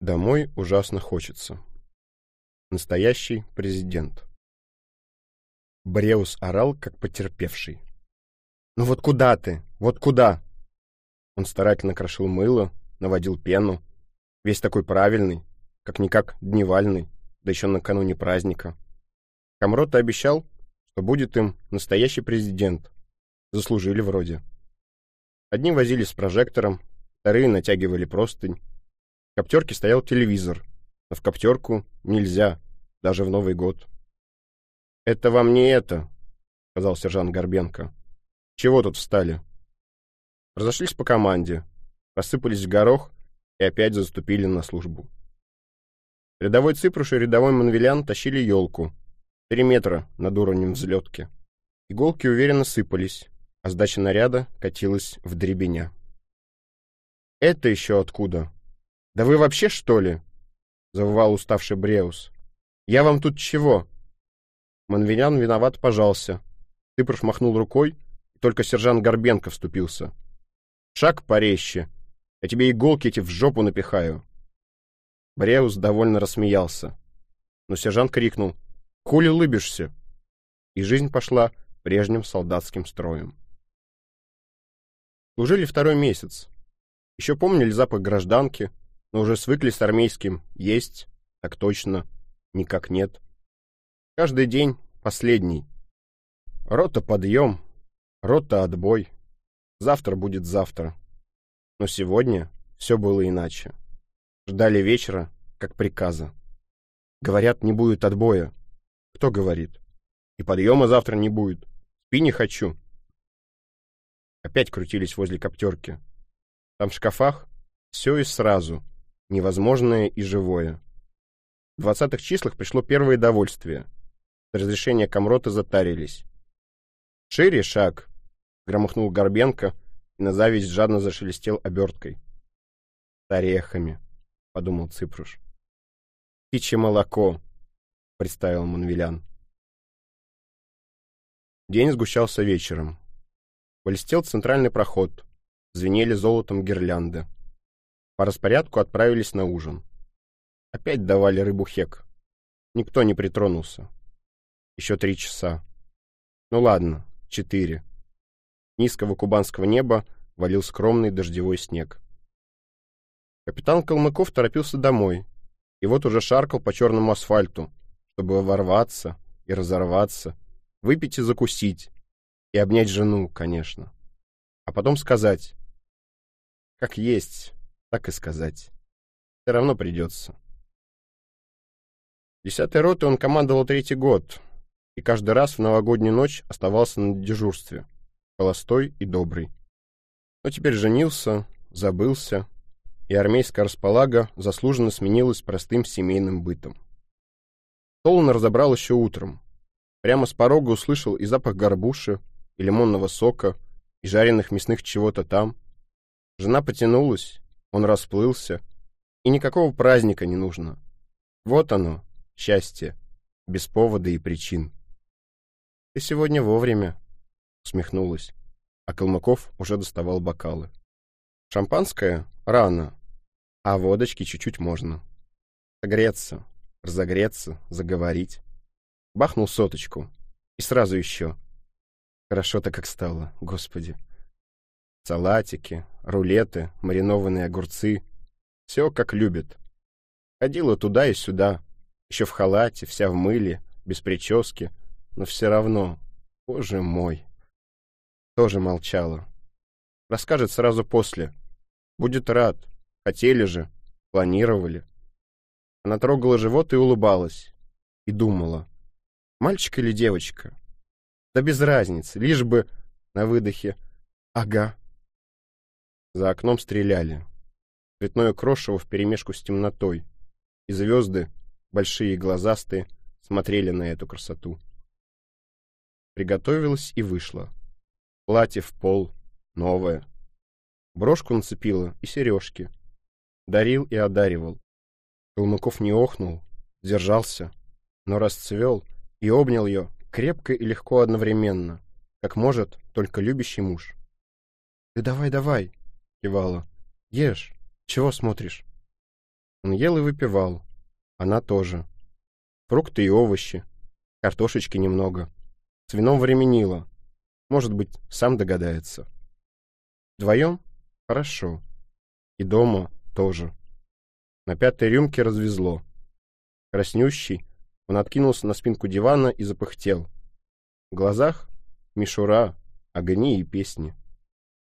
Домой ужасно хочется. Настоящий президент. Бреус орал, как потерпевший. «Ну вот куда ты? Вот куда?» Он старательно крошил мыло, наводил пену. Весь такой правильный, как-никак дневальный, да еще накануне праздника. Камрота обещал, что будет им настоящий президент. Заслужили вроде. Одни возились с прожектором, вторые натягивали простынь, коптерке стоял телевизор, но в коптерку нельзя, даже в Новый год. «Это вам не это», — сказал сержант Горбенко. «Чего тут встали?» Разошлись по команде, рассыпались в горох и опять заступили на службу. Рядовой Ципруш и рядовой Манвелян тащили елку, три метра над уровнем взлетки. Иголки уверенно сыпались, а сдача наряда катилась в дребеня. «Это еще откуда?» «Да вы вообще, что ли?» — завывал уставший Бреус. «Я вам тут чего?» Манвинян виноват пожался. Тыпров махнул рукой, и только сержант Горбенко вступился. «Шаг порезче. Я тебе иголки эти в жопу напихаю». Бреус довольно рассмеялся. Но сержант крикнул «Хули улыбишься?» И жизнь пошла прежним солдатским строем. Служили второй месяц. Еще помнили запах гражданки, но уже свыклись с армейским «есть», так точно, никак нет. Каждый день последний. Рота подъем, рота отбой. Завтра будет завтра. Но сегодня все было иначе. Ждали вечера, как приказа. Говорят, не будет отбоя. Кто говорит? И подъема завтра не будет. Спи не хочу. Опять крутились возле коптерки. Там в шкафах все и сразу невозможное и живое. В двадцатых числах пришло первое довольствие. Разрешения комрота затарились. «Шире шаг!» — громыхнул Горбенко, и на зависть жадно зашелестел оберткой. «С орехами», — подумал Ципруш. «Птичье молоко», — представил Манвелян. День сгущался вечером. Блестел центральный проход, звенели золотом гирлянды. По распорядку отправились на ужин. Опять давали рыбу хек. Никто не притронулся. Еще три часа. Ну ладно, четыре. Низкого кубанского неба валил скромный дождевой снег. Капитан Калмыков торопился домой, и вот уже шаркал по черному асфальту, чтобы ворваться и разорваться, выпить и закусить, и обнять жену, конечно. А потом сказать, как есть, так и сказать. Все равно придется. Десятой роты он командовал третий год, и каждый раз в новогоднюю ночь оставался на дежурстве, холостой и добрый. Но теперь женился, забылся, и армейская располага заслуженно сменилась простым семейным бытом. Толн разобрал еще утром. Прямо с порога услышал и запах горбуши, и лимонного сока, и жареных мясных чего-то там. Жена потянулась, он расплылся, и никакого праздника не нужно. Вот оно, счастье, без повода и причин. «Ты сегодня вовремя», — усмехнулась, а Калмыков уже доставал бокалы. «Шампанское? Рано, а водочки чуть-чуть можно. Согреться, разогреться, заговорить. Бахнул соточку, и сразу еще. Хорошо-то как стало, господи. Салатики, рулеты, маринованные огурцы. Все как любит. Ходила туда и сюда, еще в халате, вся в мыле, без прически, но все равно, боже мой. Тоже молчала. Расскажет сразу после. Будет рад. Хотели же, планировали. Она трогала живот и улыбалась. И думала, мальчик или девочка? Да без разницы, лишь бы на выдохе. Ага, за окном стреляли. Цветное крошево вперемешку с темнотой. И звезды, большие и глазастые, смотрели на эту красоту. Приготовилась и вышла. Платье в пол, новое. Брошку нацепила и сережки. Дарил и одаривал. Калмыков не охнул, держался, но расцвел и обнял ее крепко и легко одновременно, как может только любящий муж. — Ты давай, давай, кивала. «Ешь. Чего смотришь?» Он ел и выпивал. Она тоже. Фрукты и овощи. Картошечки немного. С вином временило. Может быть, сам догадается. Вдвоем? Хорошо. И дома тоже. На пятой рюмке развезло. Краснющий, он откинулся на спинку дивана и запыхтел. В глазах мишура, огни и песни.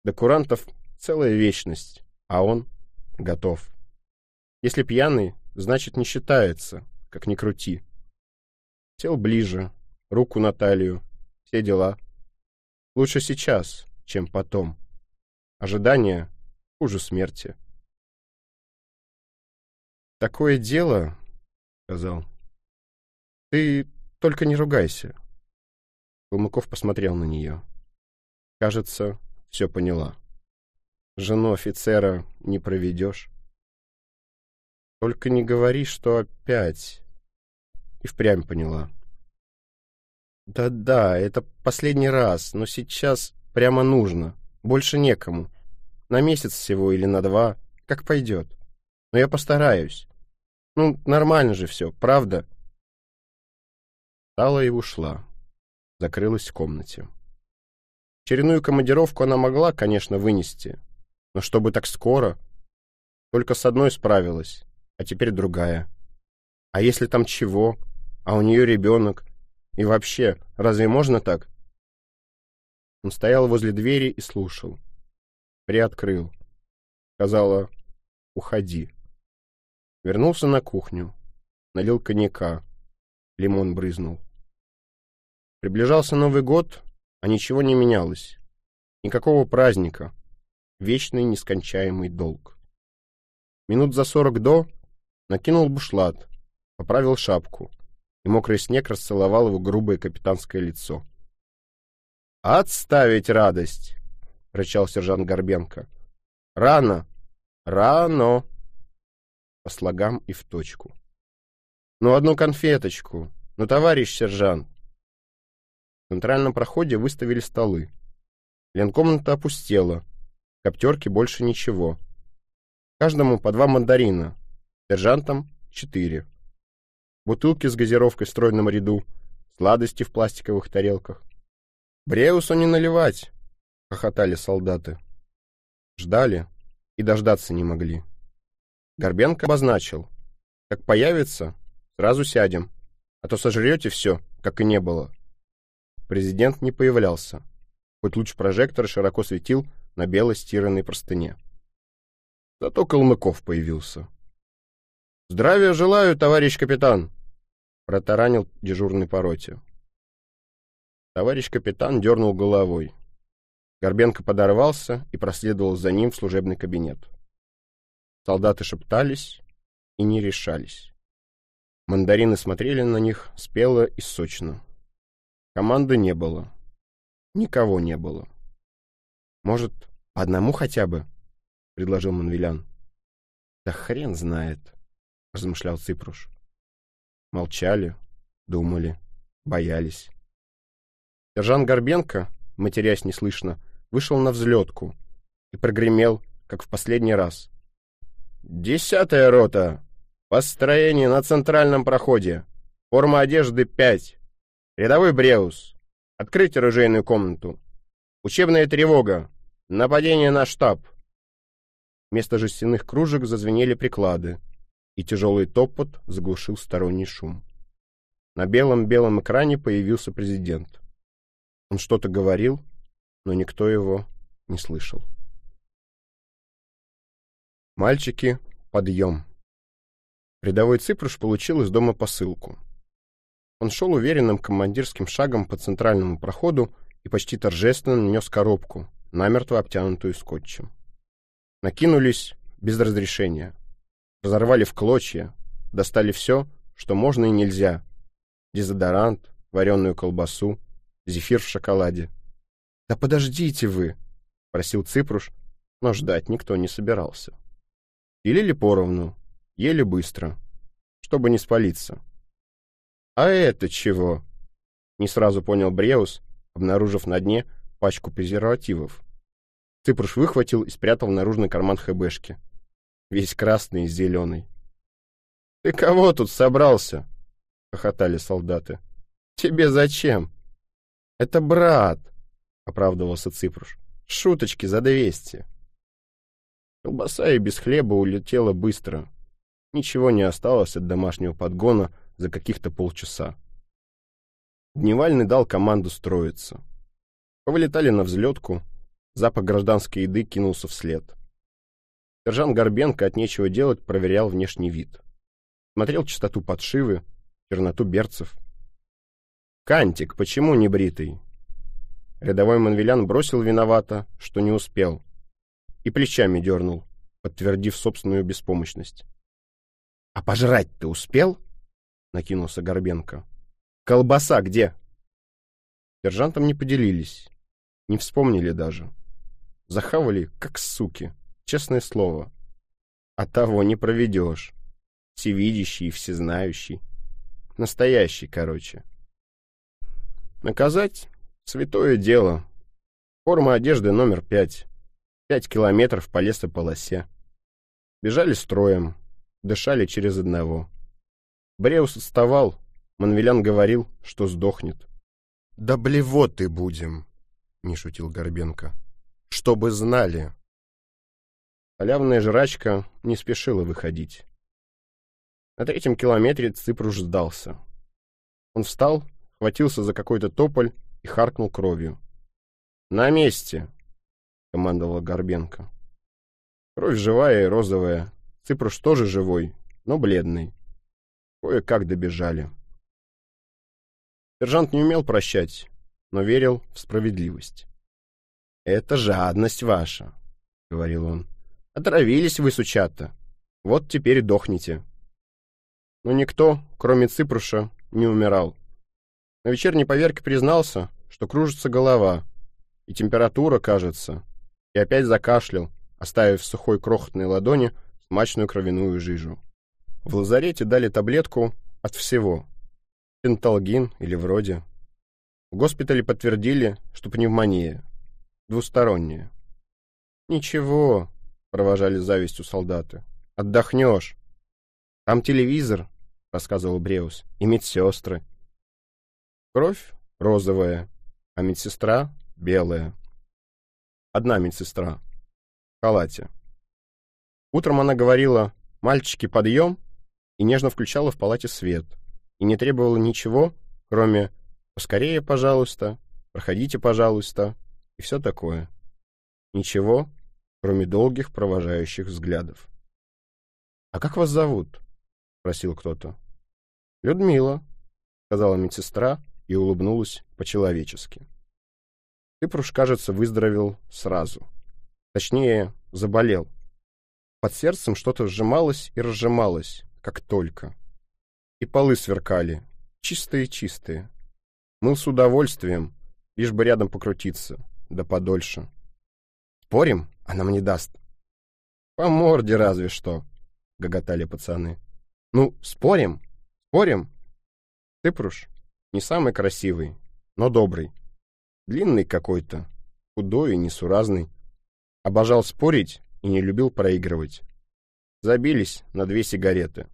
До курантов целая вечность, а он готов. Если пьяный, значит не считается, как ни крути. Сел ближе, руку на талию, все дела. Лучше сейчас, чем потом. Ожидание хуже смерти. «Такое дело», — сказал. «Ты только не ругайся». Калмыков посмотрел на нее. Кажется, все поняла. Жену офицера не проведешь. Только не говори, что опять. И впрямь поняла. Да-да, это последний раз, но сейчас прямо нужно. Больше некому. На месяц всего или на два, как пойдет. Но я постараюсь. Ну, нормально же все, правда? Встала и ушла. Закрылась в комнате. Черную командировку она могла, конечно, вынести. Но чтобы так скоро... Только с одной справилась, а теперь другая. А если там чего? А у нее ребенок? И вообще, разве можно так? Он стоял возле двери и слушал. Приоткрыл. Сказала «Уходи». Вернулся на кухню. Налил коньяка. Лимон брызнул. Приближался Новый год, а ничего не менялось. Никакого праздника. Вечный нескончаемый долг. Минут за сорок до накинул бушлат, поправил шапку, и мокрый снег расцеловал его грубое капитанское лицо. «Отставить радость!» — рычал сержант Горбенко. «Рано! Рано!» по слогам и в точку. «Ну, одну конфеточку! Ну, товарищ сержант!» В центральном проходе выставили столы. Ленкомната опустела. Коптерке больше ничего. Каждому по два мандарина. Сержантам — четыре. Бутылки с газировкой в стройном ряду. Сладости в пластиковых тарелках. «Бреусу не наливать!» — хохотали солдаты. Ждали и дождаться не могли. Горбенко обозначил. Как появится, сразу сядем, а то сожрете все, как и не было. Президент не появлялся, хоть луч прожектора широко светил на белой стиранной простыне. Зато Калмыков появился. «Здравия желаю, товарищ капитан!» — протаранил дежурный по роте. Товарищ капитан дернул головой. Горбенко подорвался и проследовал за ним в служебный кабинет. Солдаты шептались и не решались. Мандарины смотрели на них спело и сочно. Команды не было. Никого не было. «Может, по одному хотя бы?» — предложил Манвелян. «Да хрен знает», — размышлял Ципруш. Молчали, думали, боялись. Сержант Горбенко, матерясь неслышно, вышел на взлетку и прогремел, как в последний раз. «Десятая рота. Построение на центральном проходе. Форма одежды 5. Рядовой Бреус. Открыть оружейную комнату. Учебная тревога. Нападение на штаб». Вместо жестяных кружек зазвенели приклады, и тяжелый топот заглушил сторонний шум. На белом-белом экране появился президент. Он что-то говорил, но никто его не слышал. Мальчики, подъем. Рядовой Ципруш получил из дома посылку. Он шел уверенным командирским шагом по центральному проходу и почти торжественно нес коробку, намертво обтянутую скотчем. Накинулись без разрешения. Разорвали в клочья, достали все, что можно и нельзя. Дезодорант, вареную колбасу, зефир в шоколаде. «Да подождите вы!» — просил Ципруш, но ждать никто не собирался. Пилили поровну, ели быстро, чтобы не спалиться. «А это чего?» — не сразу понял Бреус, обнаружив на дне пачку презервативов. Ципруш выхватил и спрятал в наружный карман хэбэшки. Весь красный и зеленый. «Ты кого тут собрался?» — хохотали солдаты. «Тебе зачем?» «Это брат», — оправдывался Ципруш. «Шуточки за двести». Колбаса и без хлеба улетела быстро. Ничего не осталось от домашнего подгона за каких-то полчаса. Дневальный дал команду строиться. Повылетали на взлетку, запах гражданской еды кинулся вслед. Сержант Горбенко от нечего делать проверял внешний вид. Смотрел частоту подшивы, черноту берцев. «Кантик, почему не бритый?» Рядовой Манвелян бросил виновато, что не успел, и плечами дернул, подтвердив собственную беспомощность. «А пожрать ты успел?» — накинулся Горбенко. «Колбаса где?» Сержантом не поделились, не вспомнили даже. Захавали, как суки, честное слово. А того не проведешь. Всевидящий и всезнающий. Настоящий, короче. Наказать — святое дело. Форма одежды номер пять. Пять километров по лесополосе. Бежали строем, дышали через одного. Бреус отставал, Манвелян говорил, что сдохнет. «Да блевоты будем», — не шутил Горбенко. «Чтобы знали». Халявная жрачка не спешила выходить. На третьем километре Ципруш сдался. Он встал, хватился за какой-то тополь и харкнул кровью. «На месте!» — командовал Горбенко. Кровь живая и розовая. Ципруш тоже живой, но бледный. Кое-как добежали. Сержант не умел прощать, но верил в справедливость. «Это жадность ваша», — говорил он. «Отравились вы, сучата. Вот теперь дохните». Но никто, кроме Ципруша, не умирал. На вечерней поверке признался, что кружится голова, и температура, кажется, и опять закашлял, оставив в сухой крохотной ладони смачную кровяную жижу. В лазарете дали таблетку от всего. Пенталгин или вроде. В госпитале подтвердили, что пневмония. Двусторонняя. «Ничего», — провожали завистью солдаты. «Отдохнешь. Там телевизор, — рассказывал Бреус, — и медсестры. Кровь розовая, а медсестра белая. Одна медсестра. В халате. Утром она говорила «мальчики, подъем!» и нежно включала в палате свет. И не требовала ничего, кроме «поскорее, пожалуйста», «проходите, пожалуйста» и все такое. Ничего, кроме долгих провожающих взглядов. «А как вас зовут?» — спросил кто-то. «Людмила», — сказала медсестра и улыбнулась по-человечески. Кыпруш, кажется, выздоровел сразу. Точнее, заболел. Под сердцем что-то сжималось и разжималось, как только. И полы сверкали, чистые-чистые. Мыл с удовольствием, лишь бы рядом покрутиться, да подольше. «Спорим, она мне даст?» «По морде разве что», — гоготали пацаны. Ну, спорим? Спорим? Тыпруш не самый красивый, но добрый. Длинный какой-то, худой и несуразный. Обожал спорить и не любил проигрывать. Забились на две сигареты.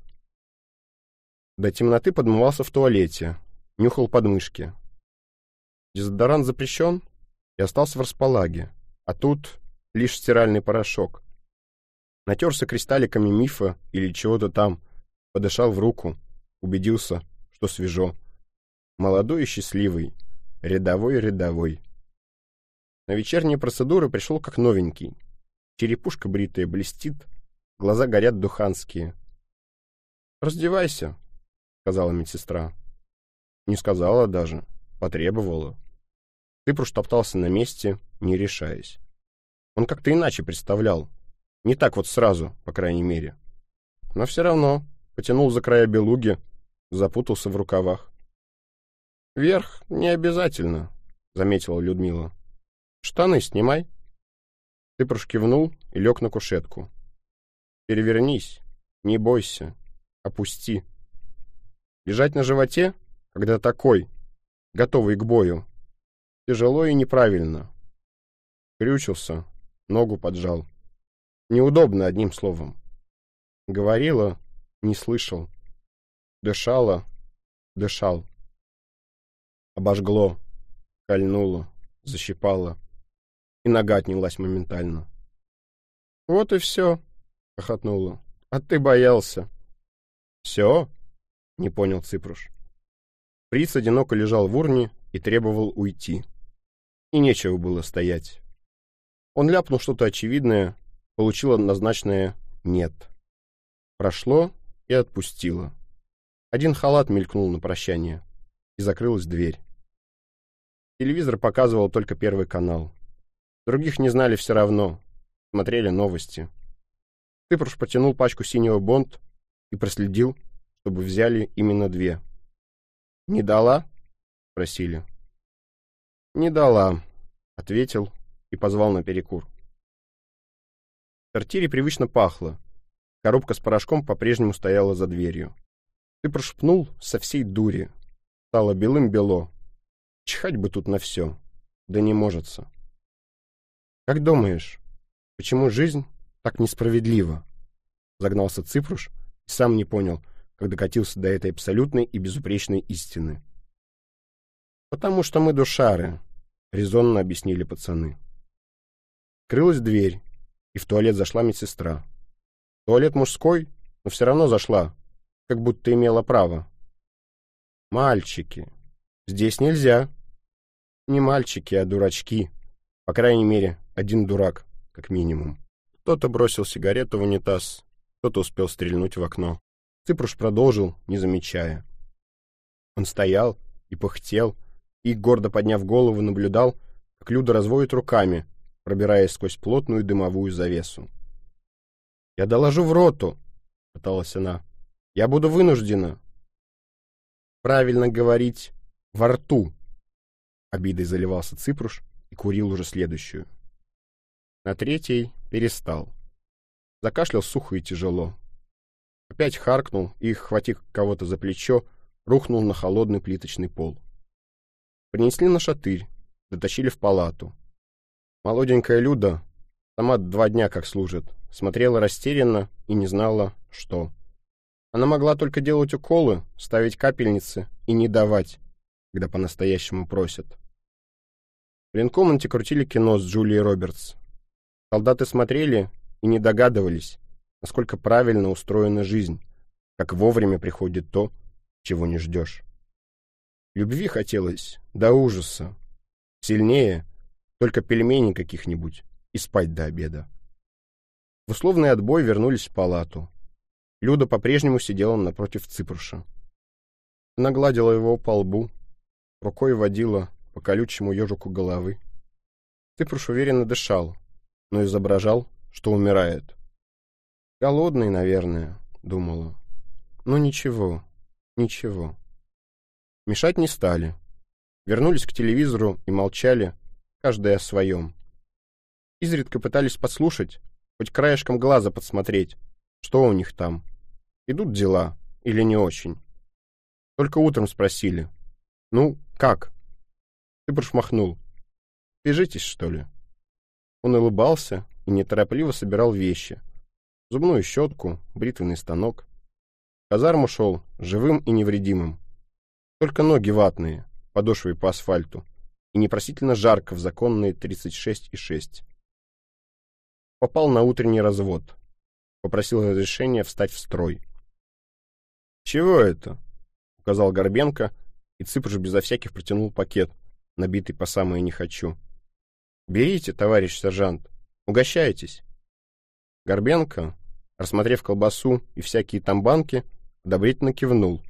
До темноты подмывался в туалете, нюхал подмышки. Дезодорант запрещен и остался в располаге, а тут лишь стиральный порошок. Натерся кристалликами мифа или чего-то там — Подышал в руку, убедился, что свежо. Молодой и счастливый, рядовой-рядовой. На вечерние процедуры пришел как новенький. Черепушка бритая блестит, глаза горят духанские. «Раздевайся», — сказала медсестра. Не сказала даже, потребовала. Ты топтался на месте, не решаясь. Он как-то иначе представлял. Не так вот сразу, по крайней мере. Но все равно потянул за края белуги, запутался в рукавах. «Верх не обязательно», — заметила Людмила. «Штаны снимай». Тыпруш кивнул и лег на кушетку. «Перевернись, не бойся, опусти». Лежать на животе, когда такой, готовый к бою, тяжело и неправильно. Крючился, ногу поджал. Неудобно, одним словом. Говорила, не слышал. Дышала, дышал. Обожгло, кольнуло, защипало, и нога отнялась моментально. «Вот и все», — хохотнула. «А ты боялся». «Все?» — не понял Ципруш. Приц одиноко лежал в урне и требовал уйти. И нечего было стоять. Он ляпнул что-то очевидное, получил однозначное «нет». Прошло и отпустило. Один халат мелькнул на прощание, и закрылась дверь. Телевизор показывал только первый канал. Других не знали все равно, смотрели новости. Ципруш потянул пачку синего бонд и проследил, чтобы взяли именно две. «Не дала?» — спросили. «Не дала», — ответил и позвал на перекур. В сортире привычно пахло. Коробка с порошком по-прежнему стояла за дверью. Ты прошепнул со всей дури. Стало белым-бело. Чихать бы тут на все. Да не можется. Как думаешь, почему жизнь так несправедлива? Загнался Ципруш и сам не понял, как докатился до этой абсолютной и безупречной истины. «Потому что мы душары», — резонно объяснили пацаны. Крылась дверь, и в туалет зашла медсестра. Туалет мужской, но все равно зашла, как будто имела право. «Мальчики, здесь нельзя». «Не мальчики, а дурачки. По крайней мере, один дурак, как минимум». Кто-то бросил сигарету в унитаз, кто-то успел стрельнуть в окно. Ципруш продолжил, не замечая. Он стоял и пыхтел, и, гордо подняв голову, наблюдал, как Люда разводит руками, пробираясь сквозь плотную дымовую завесу. «Я доложу в роту», — пыталась она. «Я буду вынуждена». «Правильно говорить, во рту», — обидой заливался Ципруш и курил уже следующую. На третьей перестал. Закашлял сухо и тяжело. Опять харкнул и, хватив кого-то за плечо, рухнул на холодный плиточный пол. Принесли на шатырь, дотащили в палату. Молоденькая Люда, сама два дня как служит, смотрела растерянно и не знала, что. Она могла только делать уколы, ставить капельницы и не давать, когда по-настоящему просят. В ленкомнате крутили кино с Джулией Робертс. Солдаты смотрели и не догадывались, насколько правильно устроена жизнь, как вовремя приходит то, чего не ждешь. Любви хотелось до ужаса. Сильнее только пельменей каких-нибудь и спать до обеда. В условный отбой вернулись в палату. Люда по-прежнему сидела напротив Ципруша. Она гладила его по лбу, рукой водила по колючему ежику головы. Ципруш уверенно дышал, но изображал, что умирает. Голодный, наверное, думала. Ну ничего, ничего. Мешать не стали. Вернулись к телевизору и молчали, каждый о своем. Изредка пытались подслушать, хоть краешком глаза подсмотреть, что у них там. Идут дела или не очень. Только утром спросили. «Ну, как?» Ты прошмахнул. «Бежитесь, что ли?» Он улыбался и неторопливо собирал вещи — зубную щетку, бритвенный станок. В казарму шел живым и невредимым. Только ноги ватные, подошвой по асфальту, и непросительно жарко в законные 36,6. Попал на утренний развод. Попросил разрешения встать в строй. «Чего это?» — указал Горбенко, и Цыпыш безо всяких протянул пакет, набитый по самое «не хочу». «Берите, товарищ сержант, угощайтесь». Горбенко, рассмотрев колбасу и всякие там банки, одобрительно кивнул,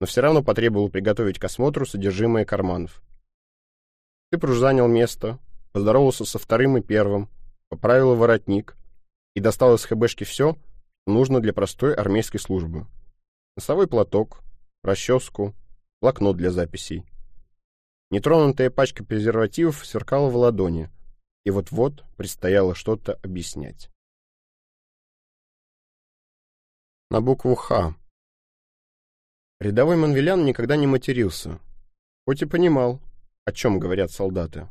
но все равно потребовал приготовить к осмотру содержимое карманов. Цыпруш занял место, поздоровался со вторым и первым, поправил воротник и достал из ХБшки все, что нужно для простой армейской службы. Носовой платок, расческу, блокнот для записей. Нетронутая пачка презервативов сверкала в ладони, и вот-вот предстояло что-то объяснять на букву «Х». Рядовой Манвелян никогда не матерился, хоть и понимал, о чем говорят солдаты.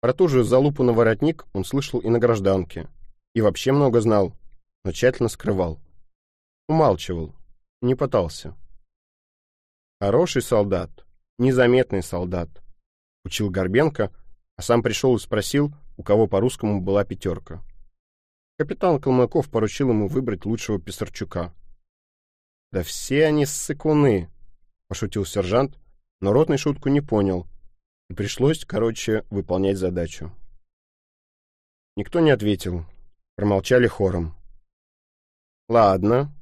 Про ту же залупу на воротник он слышал и на гражданке, и вообще много знал, но тщательно скрывал. Умалчивал, не пытался. Хороший солдат, незаметный солдат, учил Горбенко, а сам пришел и спросил, у кого по-русскому была пятерка. Капитан Калмыков поручил ему выбрать лучшего Писарчука. «Да все они ссыкуны!» — пошутил сержант, но ротный шутку не понял, и пришлось, короче, выполнять задачу. Никто не ответил, промолчали хором. «Ладно.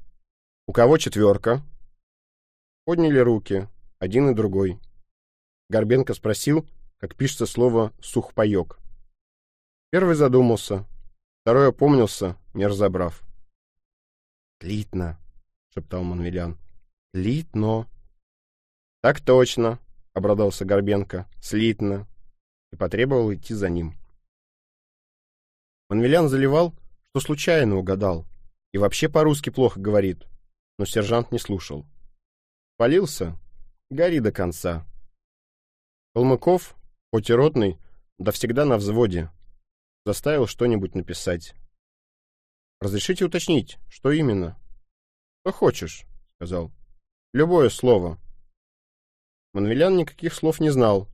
У кого четверка?» Подняли руки, один и другой. Горбенко спросил, как пишется слово «сухпайок». Первый задумался, второй опомнился, не разобрав. «Тлитно», — шептал Манвелян. «Тлитно». «Так точно», — обрадовался Горбенко. «Слитно». И потребовал идти за ним. Манвелян заливал, что случайно угадал, и вообще по-русски плохо говорит, но сержант не слушал. Полился? Гори до конца. Калмыков, хоть и ротный, да всегда на взводе, заставил что-нибудь написать. «Разрешите уточнить, что именно?» «Что хочешь», — сказал. «Любое слово». Манвелян никаких слов не знал.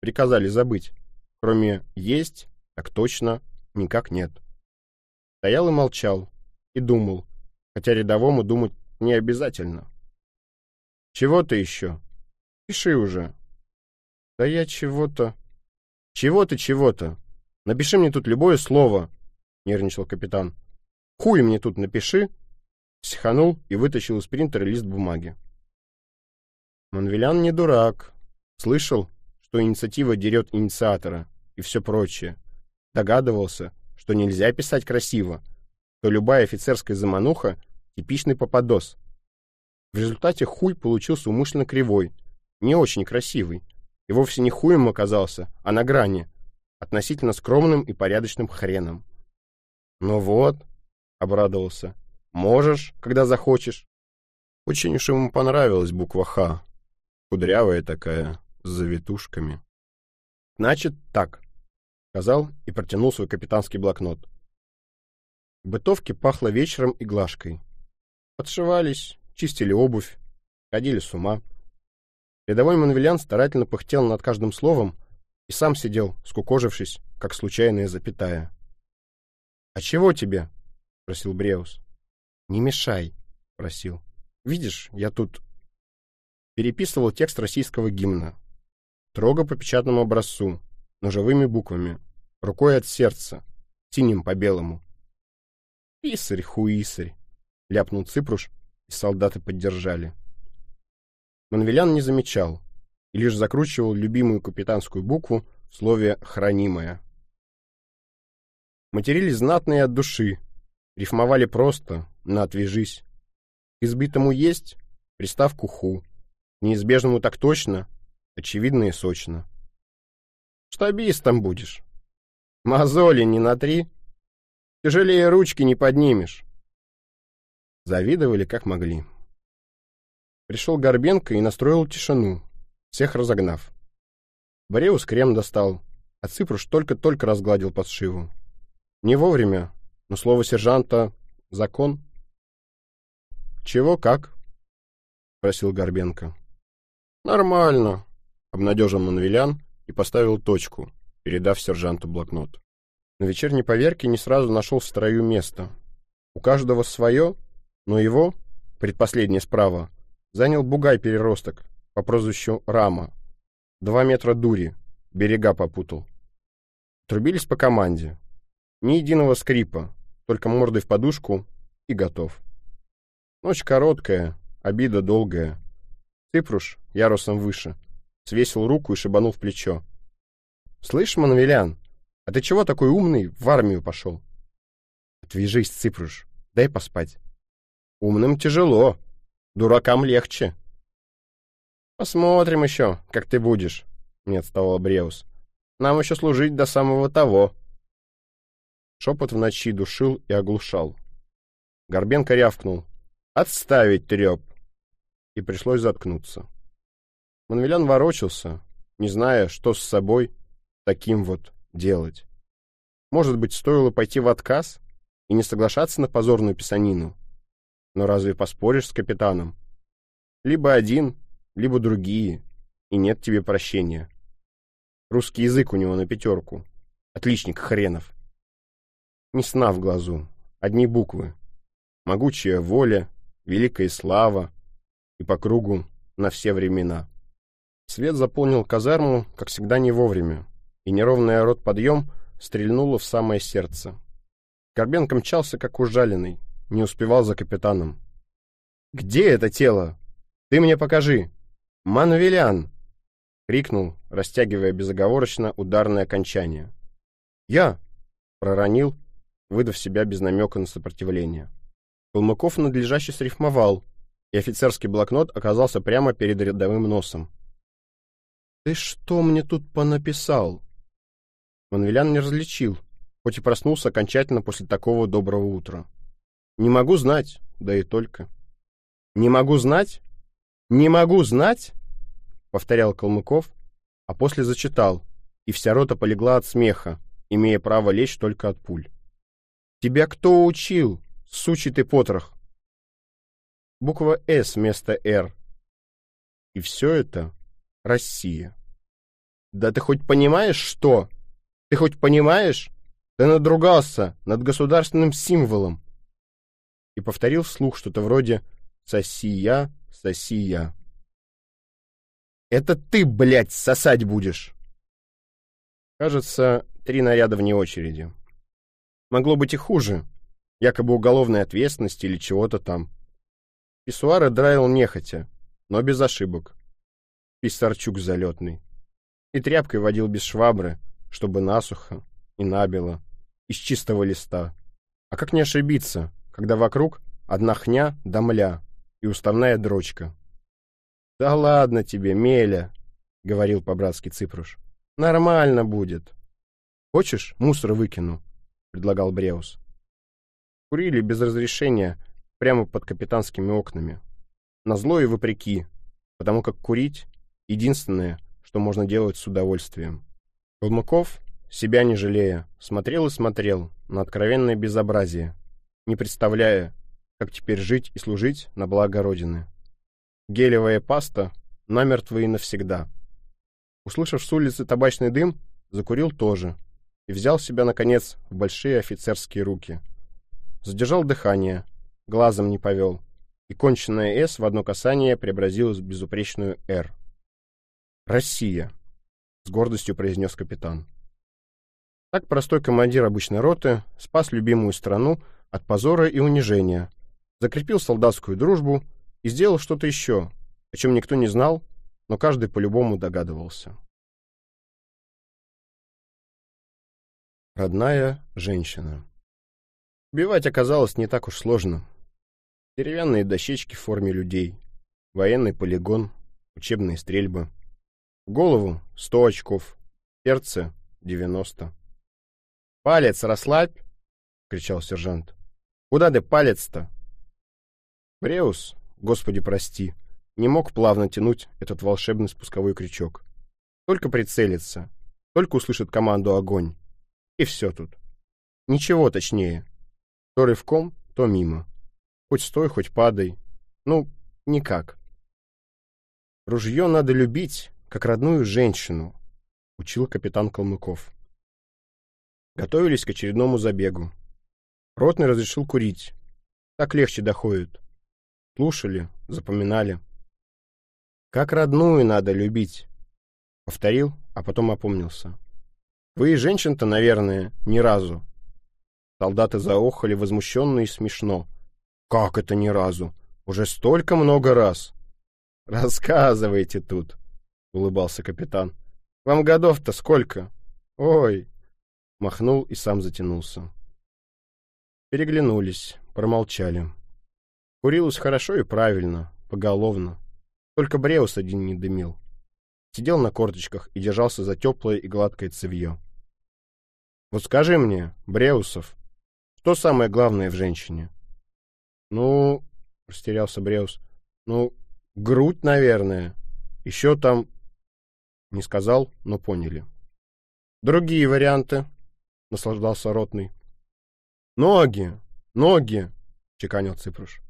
Приказали забыть. Кроме «есть», так точно, никак нет. Стоял и молчал, и думал, хотя рядовому думать не обязательно. «Чего ты еще? Пиши уже». «Да я чего-то...» «Чего ты чего-то? Напиши мне тут любое слово», — нервничал капитан. «Хуй мне тут напиши». Психанул и вытащил из принтера лист бумаги. Манвелян не дурак. Слышал, что инициатива дерет инициатора и все прочее. Догадывался, что нельзя писать красиво, что любая офицерская замануха — типичный попадос. В результате хуй получился умышленно кривой, не очень красивый, и вовсе не хуем оказался, а на грани, относительно скромным и порядочным хреном. «Ну вот», — обрадовался, — «можешь, когда захочешь». Очень уж ему понравилась буква «Х», кудрявая такая, с завитушками. «Значит, так», — сказал и протянул свой капитанский блокнот. В бытовке пахло вечером и глажкой. Подшивались, чистили обувь, ходили с ума. Рядовой Манвелян старательно пыхтел над каждым словом, и сам сидел, скукожившись, как случайная запятая. — А чего тебе? — просил Бреус. — Не мешай, — просил. — Видишь, я тут... Переписывал текст российского гимна. Строго по печатному образцу, но живыми буквами, рукой от сердца, синим по белому. — Писарь, хуисарь! — ляпнул Ципруш, и солдаты поддержали. Манвелян не замечал, и лишь закручивал любимую капитанскую букву в слове «хранимая». Матерились знатные от души, рифмовали просто, на «отвяжись». Избитому есть приставку «ху», неизбежному так точно, очевидно и сочно. Штабистом будешь. Мозоли не на три, тяжелее ручки не поднимешь. Завидовали как могли. Пришел Горбенко и настроил тишину, всех разогнав. Бореус крем достал, а Ципруш только-только разгладил подшиву. Не вовремя, но слово сержанта — закон. «Чего, как?» — спросил Горбенко. «Нормально», — обнадежил Манвелян и поставил точку, передав сержанту блокнот. На вечерней поверке не сразу нашел в строю место. У каждого свое, но его, предпоследнее справа, занял бугай-переросток, по прозвищу Рама. Два метра дури, берега попутал. Трубились по команде. Ни единого скрипа, только мордой в подушку и готов. Ночь короткая, обида долгая. Ципруш, ярусом выше, свесил руку и шибанул в плечо. «Слышь, Манвелян, а ты чего такой умный в армию пошел?» «Отвяжись, Ципруш, дай поспать». «Умным тяжело, дуракам легче». «Посмотрим еще, как ты будешь», — не отставал Бреус. «Нам еще служить до самого того». Шепот в ночи душил и оглушал. Горбенко рявкнул. «Отставить треп!» И пришлось заткнуться. Манвелян ворочался, не зная, что с собой таким вот делать. Может быть, стоило пойти в отказ и не соглашаться на позорную писанину? Но разве поспоришь с капитаном? Либо один, либо другие, и нет тебе прощения. Русский язык у него на пятерку. Отличник хренов. Ни сна в глазу, одни буквы. Могучая воля, великая слава и по кругу на все времена. Свет заполнил казарму, как всегда, не вовремя, и неровный рот подъем стрельнуло в самое сердце. Горбенко мчался, как ужаленный, не успевал за капитаном. «Где это тело? Ты мне покажи! Манвелян!» — крикнул, растягивая безоговорочно ударное окончание. «Я!» — проронил, выдав себя без намека на сопротивление. Калмыков надлежаще срифмовал, и офицерский блокнот оказался прямо перед рядовым носом. «Ты что мне тут понаписал?» Манвелян не различил, хоть и проснулся окончательно после такого доброго утра. «Не могу знать, да и только». «Не могу знать? Не могу знать?» — повторял Калмыков, а после зачитал, и вся рота полегла от смеха, имея право лечь только от пуль. «Тебя кто учил, сучий ты потрох?» Буква «С» вместо «Р». И все это Россия. Да ты хоть понимаешь, что? Ты хоть понимаешь? Ты надругался над государственным символом. И повторил вслух что-то вроде «Соси я, соси я». Это ты, блядь, сосать будешь. Кажется, три наряда вне очереди. Могло быть и хуже. Якобы уголовной ответственности или чего-то там. Писсуары драил нехотя, но без ошибок. Писарчук залетный. И тряпкой водил без швабры, чтобы насухо и набело, из чистого листа. А как не ошибиться, когда вокруг одна хня да мля и уставная дрочка? «Да ладно тебе, Меля», — говорил по-братски Ципруш. «Нормально будет». «Хочешь, мусор выкину?» — предлагал Бреус. Курили без разрешения прямо под капитанскими окнами. Назло и вопреки, потому как курить — единственное, что можно делать с удовольствием. Калмыков, себя не жалея, смотрел и смотрел на откровенное безобразие, не представляя, как теперь жить и служить на благо Родины. Гелевая паста намертво и навсегда. Услышав с улицы табачный дым, закурил тоже и взял себя, наконец, в большие офицерские руки. Задержал дыхание, глазом не повел, и конченная «С» в одно касание преобразилась в безупречную «Р». «Россия», — с гордостью произнес капитан. Так простой командир обычной роты спас любимую страну от позора и унижения, закрепил солдатскую дружбу и сделал что-то еще, о чем никто не знал, но каждый по-любому догадывался. Родная женщина. Убивать оказалось не так уж сложно. Деревянные дощечки в форме людей, военный полигон, учебные стрельбы. В голову сто очков, сердце девяносто. «Палец расслабь!» — кричал сержант. «Куда ты палец-то?» Бреус, господи прости, не мог плавно тянуть этот волшебный спусковой крючок. Только прицелиться, только услышит команду «Огонь». И все тут. Ничего точнее. То рывком, то мимо. Хоть стой, хоть падай. Ну, никак. Ружье надо любить, как родную женщину, учил капитан Калмыков. Готовились к очередному забегу. Ротный разрешил курить. Так легче доходит. Слушали, запоминали. «Как родную надо любить», — повторил, а потом опомнился. «Вы и женщин-то, наверное, ни разу». Солдаты заохали возмущенно и смешно. «Как это ни разу? Уже столько много раз!» «Рассказывайте тут», — улыбался капитан. «Вам годов-то сколько?» «Ой!» — махнул и сам затянулся. Переглянулись, промолчали. Курилось хорошо и правильно, поголовно. Только Бреус один не дымил. Сидел на корточках и держался за теплое и гладкое цевье. «Вот скажи мне, Бреусов, что самое главное в женщине?» «Ну...» — растерялся Бреус. «Ну, грудь, наверное. Еще там...» Не сказал, но поняли. «Другие варианты», — наслаждался Ротный. «Ноги! Ноги!» — чеканил Ципруш.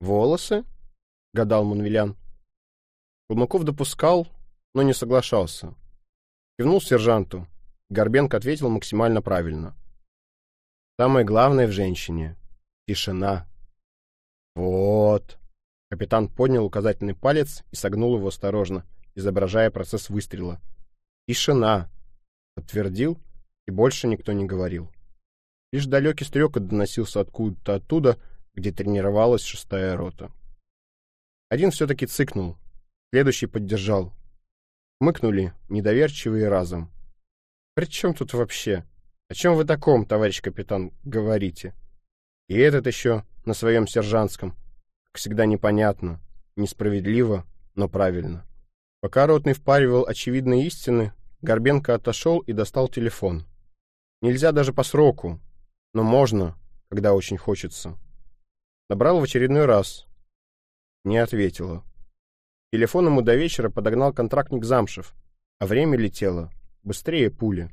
«Волосы?» — гадал Манвелян. Кулмаков допускал, но не соглашался. Кивнул сержанту. Горбенко ответил максимально правильно. Самое главное в женщине — тишина. Вот. Капитан поднял указательный палец и согнул его осторожно, изображая процесс выстрела. Тишина. Подтвердил, и больше никто не говорил. Лишь далекий стрекот доносился откуда-то оттуда, где тренировалась шестая рота. Один все-таки цыкнул, следующий поддержал. Мыкнули, недоверчивые разом. «При чем тут вообще? О чем вы таком, товарищ капитан, говорите?» И этот еще на своем сержантском. Как всегда непонятно, несправедливо, но правильно. Пока ротный впаривал очевидные истины, Горбенко отошел и достал телефон. Нельзя даже по сроку, но можно, когда очень хочется. Набрал в очередной раз. Не ответила. Телефон ему до вечера подогнал контрактник Замшев, а время летело. Быстрее пули.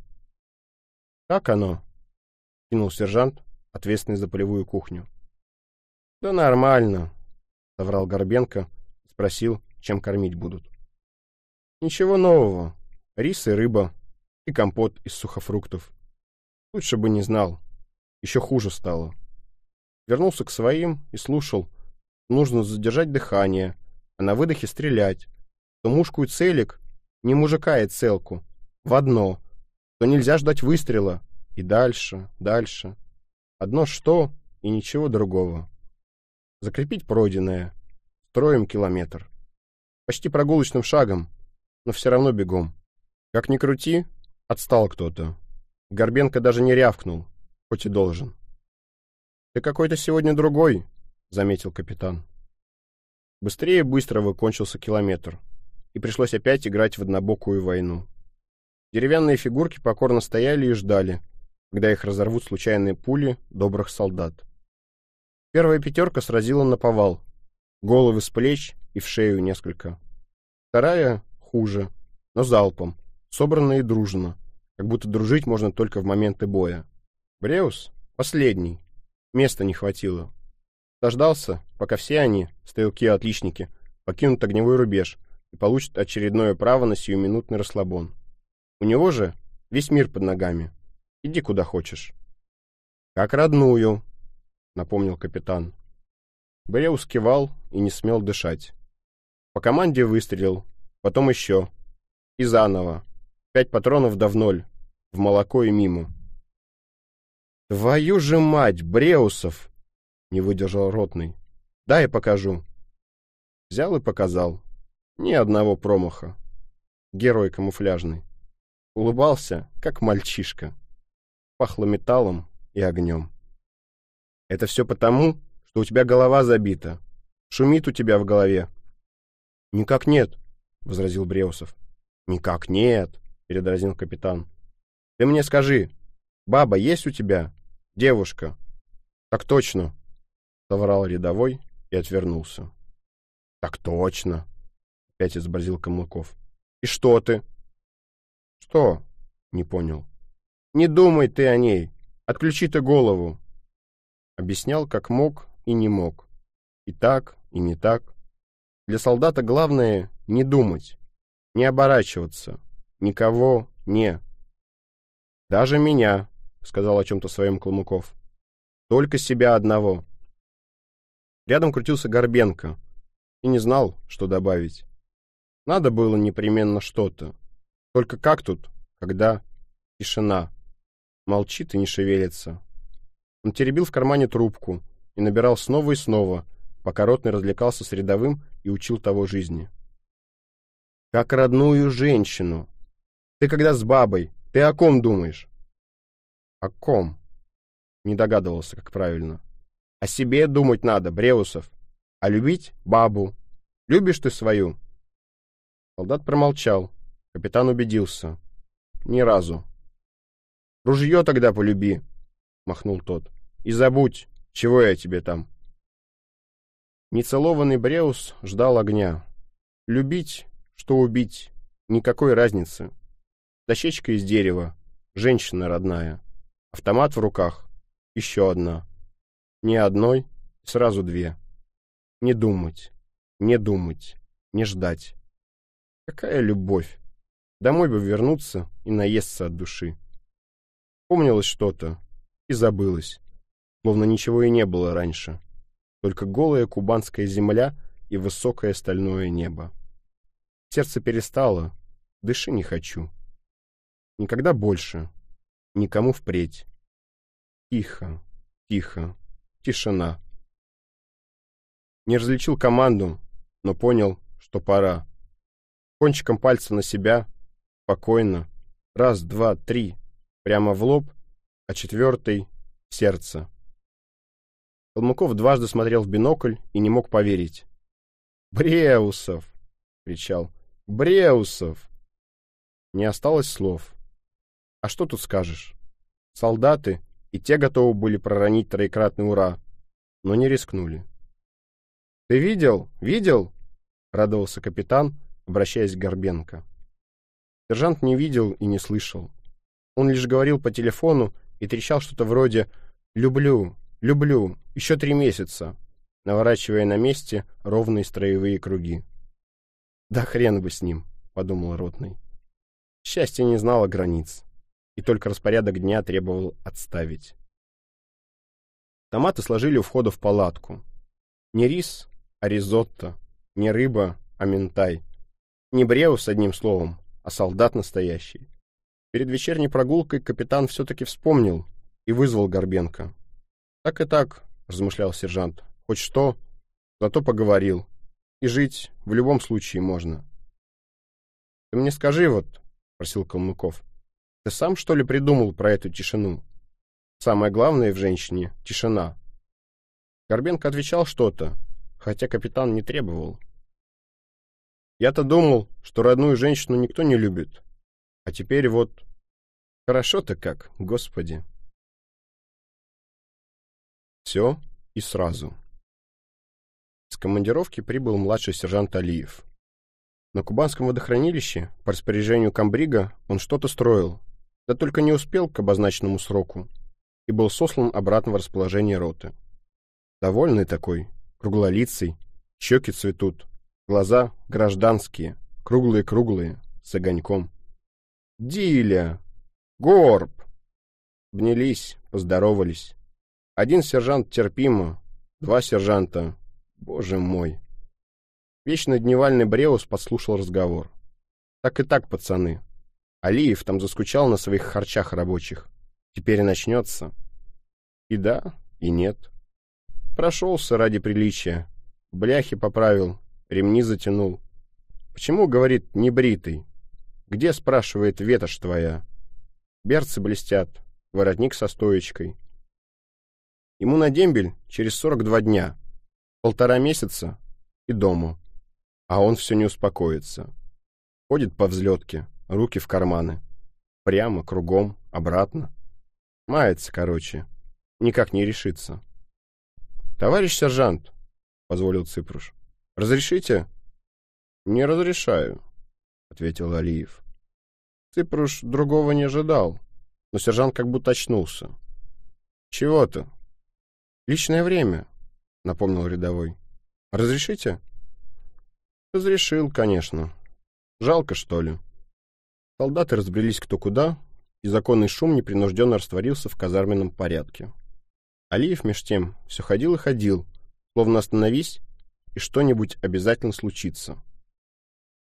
«Как оно?» — кинул сержант, ответственный за полевую кухню. «Да нормально», — соврал Горбенко и спросил, чем кормить будут. «Ничего нового. Рис и рыба, и компот из сухофруктов. Лучше бы не знал. Еще хуже стало. Вернулся к своим и слушал. Нужно задержать дыхание, а на выдохе стрелять. То мушку и целик, не мужика и целку, в одно. То нельзя ждать выстрела. И дальше, дальше. Одно что и ничего другого. Закрепить пройденное. Строим километр. Почти прогулочным шагом, но все равно бегом. Как ни крути, отстал кто-то. Горбенко даже не рявкнул, хоть и должен. «Ты какой-то сегодня другой», — заметил капитан. Быстрее быстрого кончился километр, и пришлось опять играть в однобокую войну. Деревянные фигурки покорно стояли и ждали, когда их разорвут случайные пули добрых солдат. Первая пятерка сразила на повал, головы с плеч и в шею несколько. Вторая — хуже, но залпом, собранная и дружно, как будто дружить можно только в моменты боя. Бреус — последний, Места не хватило. Дождался, пока все они, стрелки-отличники, покинут огневой рубеж и получат очередное право на сиюминутный расслабон. У него же весь мир под ногами. Иди куда хочешь. «Как родную», — напомнил капитан. Бреус кивал и не смел дышать. По команде выстрелил, потом еще. И заново. Пять патронов да в ноль. В молоко и мимо. «Твою же мать, Бреусов!» — не выдержал ротный. «Дай покажу». Взял и показал. Ни одного промаха. Герой камуфляжный. Улыбался, как мальчишка. Пахло металлом и огнем. «Это все потому, что у тебя голова забита. Шумит у тебя в голове». «Никак нет», — возразил Бреусов. «Никак нет», — передразнил капитан. «Ты мне скажи, баба есть у тебя?» «Девушка». «Так точно», — соврал рядовой и отвернулся. «Так точно», — опять изобразил Камлыков. «И что ты?» «Что?» — не понял. «Не думай ты о ней. Отключи ты голову». Объяснял, как мог и не мог. И так, и не так. Для солдата главное — не думать, не оборачиваться, никого не. Даже меня, сказал о чем-то своем Калмыков. Только себя одного. Рядом крутился Горбенко и не знал, что добавить. Надо было непременно что-то. Только как тут, когда тишина? Молчит и не шевелится. Он теребил в кармане трубку и набирал снова и снова, пока Ротный развлекался с рядовым и учил того жизни. «Как родную женщину. Ты когда с бабой, ты о ком думаешь?» О ком? Не догадывался, как правильно. О себе думать надо, Бреусов. А любить бабу. Любишь ты свою? Солдат промолчал. Капитан убедился. Ни разу. Ружье тогда полюби, махнул тот. И забудь, чего я тебе там. Нецелованный Бреус ждал огня. Любить, что убить, никакой разницы. Дощечка из дерева, женщина родная. Автомат в руках. Еще одна. Не одной, сразу две. Не думать, не думать, не ждать. Какая любовь! Домой бы вернуться и наесться от души. Помнилось что-то и забылось, словно ничего и не было раньше. Только голая кубанская земля и высокое стальное небо. Сердце перестало, дыши не хочу. Никогда больше, никому впредь. Тихо, тихо, тишина. Не различил команду, но понял, что пора. Кончиком пальца на себя, спокойно, раз, два, три, прямо в лоб, а четвертый — в сердце. Калмыков дважды смотрел в бинокль и не мог поверить. «Бреусов!» — кричал. «Бреусов!» Не осталось слов. А что тут скажешь? Солдаты и те готовы были проронить троекратный «Ура!», но не рискнули. «Ты видел? Видел?» — радовался капитан, обращаясь к Горбенко. Сержант не видел и не слышал. Он лишь говорил по телефону и трещал что-то вроде «люблю, люблю, еще три месяца», наворачивая на месте ровные строевые круги. «Да хрен бы с ним», — подумал Ротный. Счастье не знало границ, и только распорядок дня требовал отставить. Томаты сложили у входа в палатку. Не рис, а ризотто, не рыба, а ментай. Не бреус, одним словом, а солдат настоящий. Перед вечерней прогулкой капитан все-таки вспомнил и вызвал Горбенко. «Так и так», — размышлял сержант, — «хоть что, зато поговорил. И жить в любом случае можно». «Ты мне скажи вот», — просил Калмыков, — «ты сам, что ли, придумал про эту тишину? Самое главное в женщине — тишина». Горбенко отвечал что-то, хотя капитан не требовал. «Я-то думал, что родную женщину никто не любит, а теперь вот Хорошо-то как, господи. Все и сразу. С командировки прибыл младший сержант Алиев. На Кубанском водохранилище, по распоряжению комбрига, он что-то строил, да только не успел к обозначенному сроку и был сослан обратно в расположение роты. Довольный такой, круглолицый, щеки цветут, глаза гражданские, круглые-круглые, с огоньком. «Диля!» Горб! Обнялись, поздоровались. Один сержант терпимо, два сержанта. Боже мой. Вечно дневальный Бреус подслушал разговор. Так и так, пацаны. Алиев там заскучал на своих харчах рабочих. Теперь начнется. И да, и нет. Прошелся ради приличия. Бляхи поправил, ремни затянул. Почему, говорит, не бритый? Где, спрашивает, ветошь твоя? Берцы блестят, воротник со стоечкой. Ему на дембель через 42 дня, полтора месяца и дому. А он все не успокоится. Ходит по взлетке, руки в карманы. Прямо, кругом, обратно. Мается, короче. Никак не решится. «Товарищ сержант», — позволил Ципруш, — «разрешите?» «Не разрешаю», — ответил Алиев. Ципруш другого не ожидал, но сержант как будто очнулся. «Чего-то?» «Личное время», — напомнил рядовой. «Разрешите?» «Разрешил, конечно. Жалко, что ли?» Солдаты разбрелись кто куда, и законный шум непринужденно растворился в казарменном порядке. Алиев, меж тем, все ходил и ходил, словно остановись, и что-нибудь обязательно случится.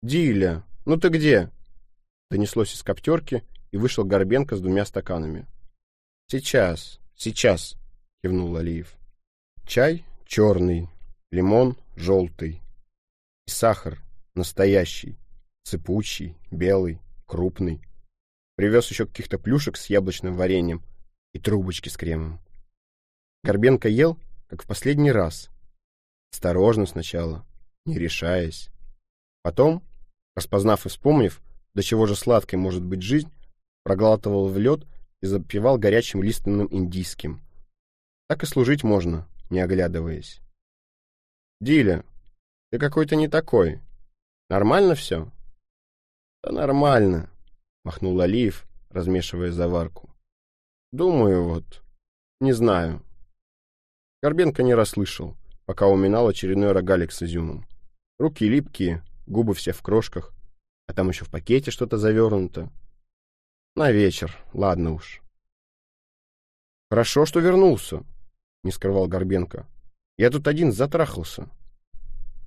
«Диля, ну ты где?» Донеслось из коптерки, и вышел Горбенко с двумя стаканами. «Сейчас, сейчас», — кивнул Алиев. «Чай черный, лимон желтый. И сахар настоящий, цепучий, белый, крупный. Привез еще каких-то плюшек с яблочным вареньем и трубочки с кремом. Горбенко ел, как в последний раз. Осторожно сначала, не решаясь. Потом, распознав и вспомнив, до чего же сладкой может быть жизнь, проглатывал в лед и запивал горячим лиственным индийским. Так и служить можно, не оглядываясь. «Диля, ты какой-то не такой. Нормально все?» «Да нормально», — махнул Алиев, размешивая заварку. «Думаю, вот. Не знаю». Горбенко не расслышал, пока уминал очередной рогалик с изюмом. Руки липкие, губы все в крошках, а там еще в пакете что-то завернуто. На вечер, ладно уж. Хорошо, что вернулся, не скрывал Горбенко. Я тут один затрахался.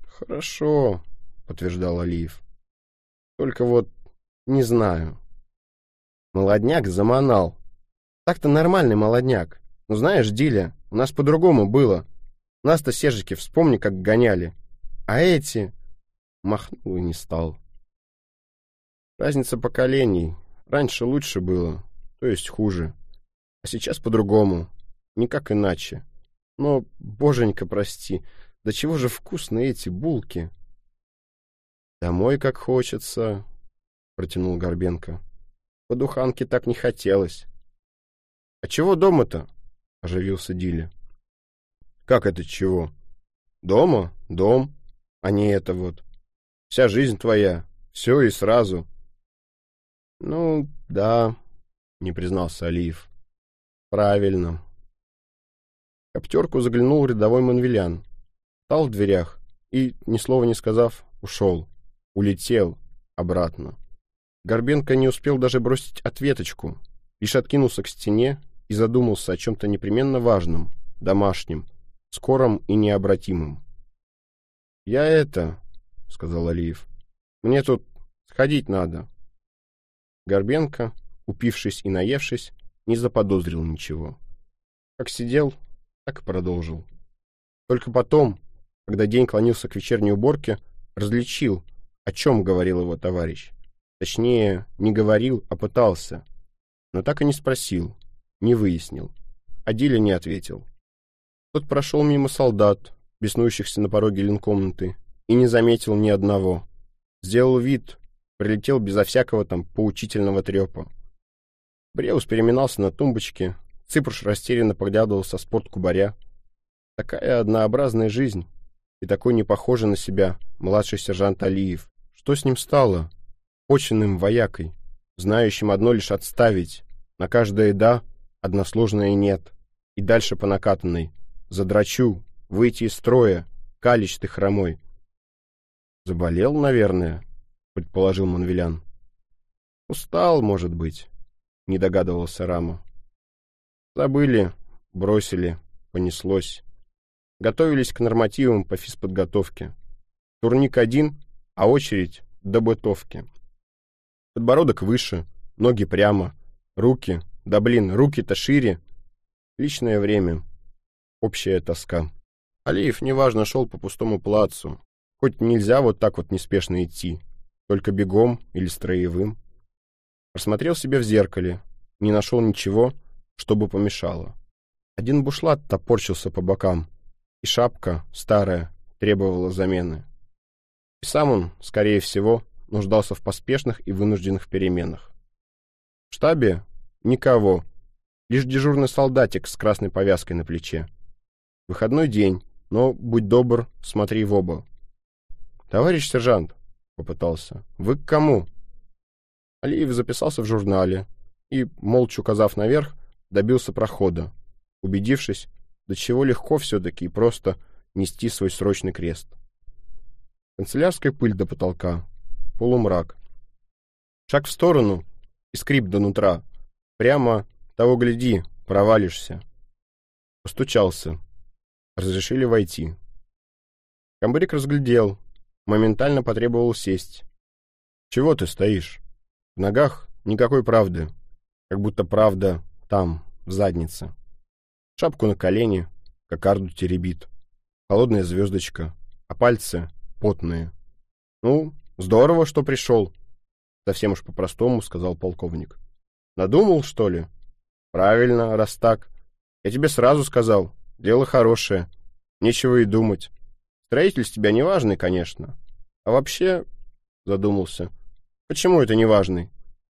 Хорошо, подтверждал Алиев. Только вот не знаю. Молодняк заманал. Так-то нормальный молодняк. Но знаешь, Диля, у нас по-другому было. Нас-то сежики, вспомни, как гоняли. А эти... Махнул и не стал. Разница поколений. Раньше лучше было, то есть хуже. А сейчас по-другому. Никак иначе. Но, боженька, прости, да чего же вкусные эти булки? Домой как хочется, протянул Горбенко. По духанке так не хотелось. А чего дома-то? Оживился Диля. Как это чего? Дома? Дом. А не это вот. Вся жизнь твоя. Все и сразу. «Ну, да», — не признался Алиев. «Правильно». В коптерку заглянул рядовой Манвелян. Стал в дверях и, ни слова не сказав, ушел. Улетел обратно. Горбенко не успел даже бросить ответочку, лишь откинулся к стене и задумался о чем-то непременно важном, домашнем, скором и необратимом. «Я это», — сказал Алиев, — «мне тут сходить надо». Горбенко, упившись и наевшись, не заподозрил ничего. Как сидел, так и продолжил. Только потом, когда день клонился к вечерней уборке, различил, о чем говорил его товарищ. Точнее, не говорил, а пытался. Но так и не спросил, не выяснил. А Диля не ответил. Тот прошел мимо солдат, беснующихся на пороге линкомнаты, и не заметил ни одного. Сделал вид, прилетел безо всякого там поучительного трепа. Бреус переминался на тумбочке, Ципруш растерянно поглядывал со спорткубаря. Такая однообразная жизнь, и такой не похожий на себя младший сержант Алиев. Что с ним стало? Поченным воякой, знающим одно лишь отставить, на каждое «да» односложное «нет», и дальше по накатанной. Задрачу, выйти из строя, калич ты хромой. Заболел, наверное, предположил Манвелян. Устал, может быть, не догадывался Рама. Забыли, бросили, понеслось. Готовились к нормативам по физподготовке. Турник один, а очередь до бытовки. Подбородок выше, ноги прямо, руки, да блин, руки-то шире. Личное время, общая тоска. Алиев неважно шел по пустому плацу. Хоть нельзя вот так вот неспешно идти, только бегом или строевым. Рассмотрел себя в зеркале, не нашел ничего, чтобы помешало. Один бушлат топорчился по бокам, и шапка, старая, требовала замены. Сам он, скорее всего, нуждался в поспешных и вынужденных переменах. В штабе никого, лишь дежурный солдатик с красной повязкой на плече. Выходной день, но, будь добр, смотри в оба. «Товарищ сержант», попытался. «Вы к кому?» Алиев записался в журнале и, молча указав наверх, добился прохода, убедившись, до чего легко все-таки просто нести свой срочный крест. Канцелярская пыль до потолка, полумрак. Шаг в сторону и скрип до нутра. Прямо, того гляди, провалишься. Постучался. Разрешили войти. Камбрик разглядел, моментально потребовал сесть. «Чего ты стоишь? В ногах никакой правды. Как будто правда там, в заднице. Шапку на колени, кокарду теребит. Холодная звездочка, а пальцы потные. Ну, здорово, что пришел. Совсем уж по-простому, сказал полковник. Надумал, что ли? Правильно, раз так. Я тебе сразу сказал, дело хорошее. Нечего и думать. Строитель с тебя неважный, конечно. А вообще, задумался, почему это неважный?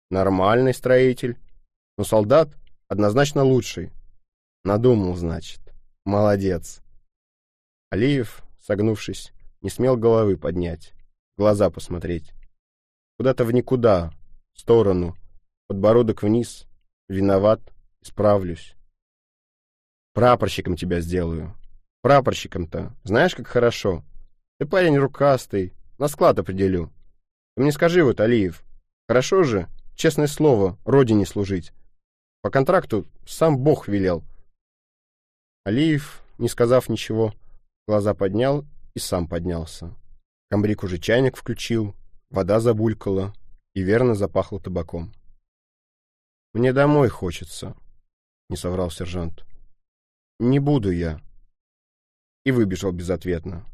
Нормальный строитель. Но солдат однозначно лучший. Надумал, значит. Молодец. Алиев, согнувшись, не смел головы поднять, глаза посмотреть. Куда-то в никуда, в сторону, подбородок вниз. Виноват, исправлюсь. Прапорщиком тебя сделаю. Прапорщиком-то, знаешь, как хорошо. Ты парень рукастый, на склад определю. Ты мне скажи вот, Алиев, хорошо же, честное слово, родине служить. По контракту сам Бог велел. Алиев, не сказав ничего, глаза поднял и сам поднялся. Камбрик уже чайник включил, вода забулькала и верно запахло табаком. «Мне домой хочется», — не соврал сержант. «Не буду я». И выбежал безответно.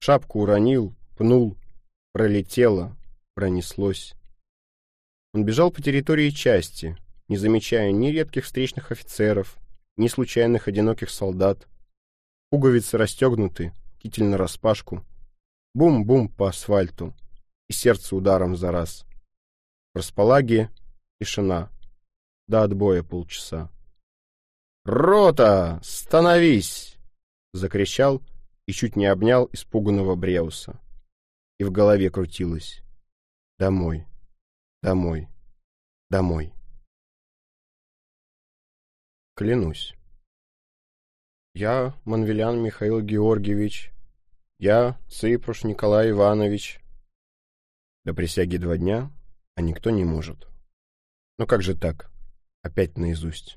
Шапку уронил, пнул, пролетело, пронеслось. Он бежал по территории части, не замечая ни редких встречных офицеров, ни случайных одиноких солдат. Пуговицы расстегнуты, китель нараспашку. Бум-бум по асфальту, и сердце ударом за раз. В располаге тишина. До отбоя полчаса. «Рота! Становись!» — закричал и чуть не обнял испуганного Бреуса. И в голове крутилось. «Домой, домой, домой». Клянусь. Я, Манвелян Михаил Георгиевич, я, Цыпруш Николай Иванович. До присяги два дня, а никто не может. Ну как же так? Опять наизусть.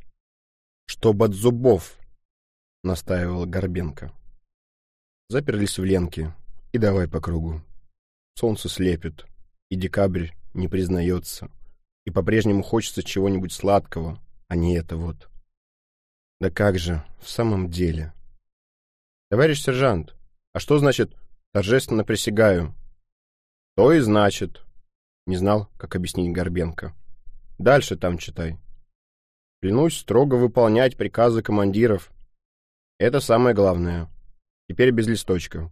«Чтоб от зубов!» — настаивала Горбенко. Заперлись в Ленке, и давай по кругу. Солнце слепит, и декабрь не признается, и по-прежнему хочется чего-нибудь сладкого, а не это вот. Да как же, в самом деле. Товарищ сержант, а что значит «торжественно присягаю»? То и значит. Не знал, как объяснить Горбенко. Дальше там читай. Клянусь строго выполнять приказы командиров. Это самое главное. Теперь без листочка.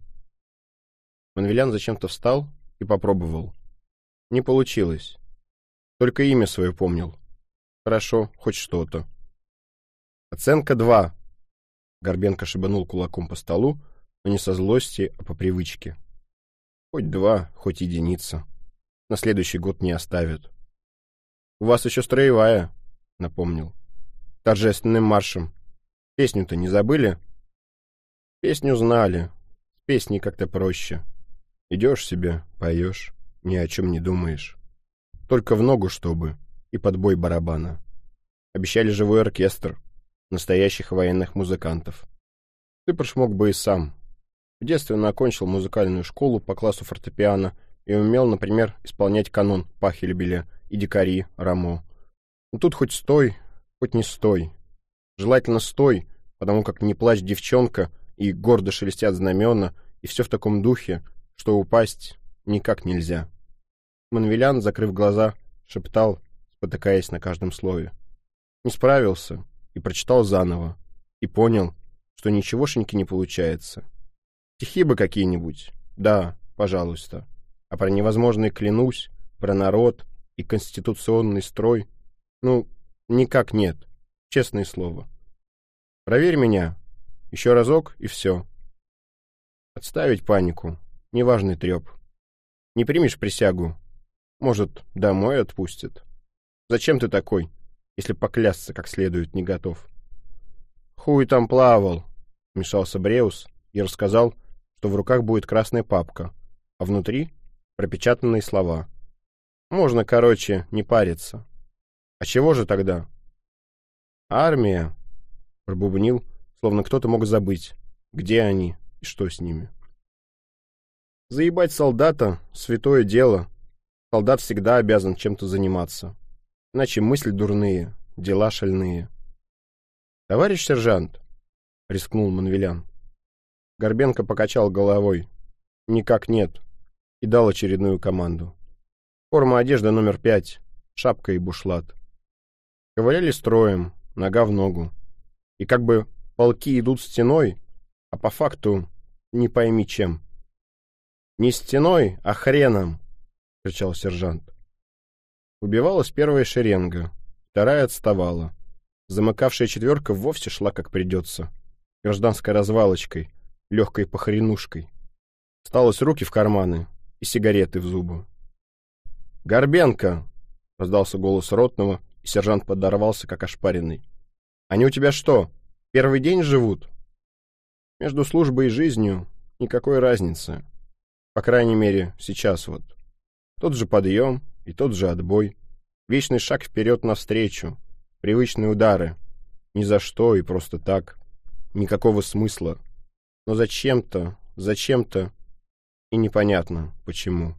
Манвелян зачем-то встал и попробовал. Не получилось. Только имя свое помнил. Хорошо, хоть что-то. Оценка 2. Горбенко шибанул кулаком по столу, но не со злости, а по привычке. Хоть два, хоть единица. На следующий год не оставят. У вас еще строевая, напомнил торжественным маршем. Песню-то не забыли? Песню знали. С песней как-то проще. Идешь себе, поешь, ни о чем не думаешь. Только в ногу чтобы, и под бой барабана. Обещали живой оркестр, настоящих военных музыкантов. Ты мог бы и сам. В детстве он окончил музыкальную школу по классу фортепиано и умел, например, исполнять канон Пахельбеля и Дикари Рамо. Но тут хоть стой, Хоть не стой. Желательно стой, потому как не плачь девчонка, и гордо шелестят знамена, и все в таком духе, что упасть никак нельзя. Манвелян, закрыв глаза, шептал, спотыкаясь на каждом слове. Не справился и прочитал заново, и понял, что ничегошеньки не получается. Стихи бы какие-нибудь, да, пожалуйста, а про невозможный клянусь, про народ и конституционный строй, ну, Никак нет. Честное слово. Проверь меня. Еще разок, и все. Отставить панику. Неважный треп. Не примешь присягу. Может, домой отпустят. Зачем ты такой, если поклясться как следует не готов? Хуй там плавал, вмешался Бреус и рассказал, что в руках будет красная папка, а внутри пропечатанные слова. Можно, короче, не париться. А чего же тогда? Армия, пробубнил, словно кто-то мог забыть, где они и что с ними. Заебать солдата — святое дело. Солдат всегда обязан чем-то заниматься. Иначе мысли дурные, дела шальные. «Товарищ сержант», — рискнул Манвелян. Горбенко покачал головой. «Никак нет», и дал очередную команду. Форма одежды номер пять, шапка и бушлат. Ковыляли строем, нога в ногу. И как бы полки идут стеной, а по факту не пойми чем. «Не стеной, а хреном!» — кричал сержант. Убивалась первая шеренга, вторая отставала. Замыкавшая четверка вовсе шла как придется. Гражданской развалочкой, легкой похренушкой. Сталось руки в карманы и сигареты в зубы. «Горбенко!» — раздался голос ротного, и сержант подорвался, как ошпаренный. «Они у тебя что, первый день живут?» «Между службой и жизнью никакой разницы. По крайней мере, сейчас вот». Тот же подъем и тот же отбой. Вечный шаг вперед навстречу. Привычные удары. Ни за что и просто так. Никакого смысла. Но зачем-то, зачем-то и непонятно, почему.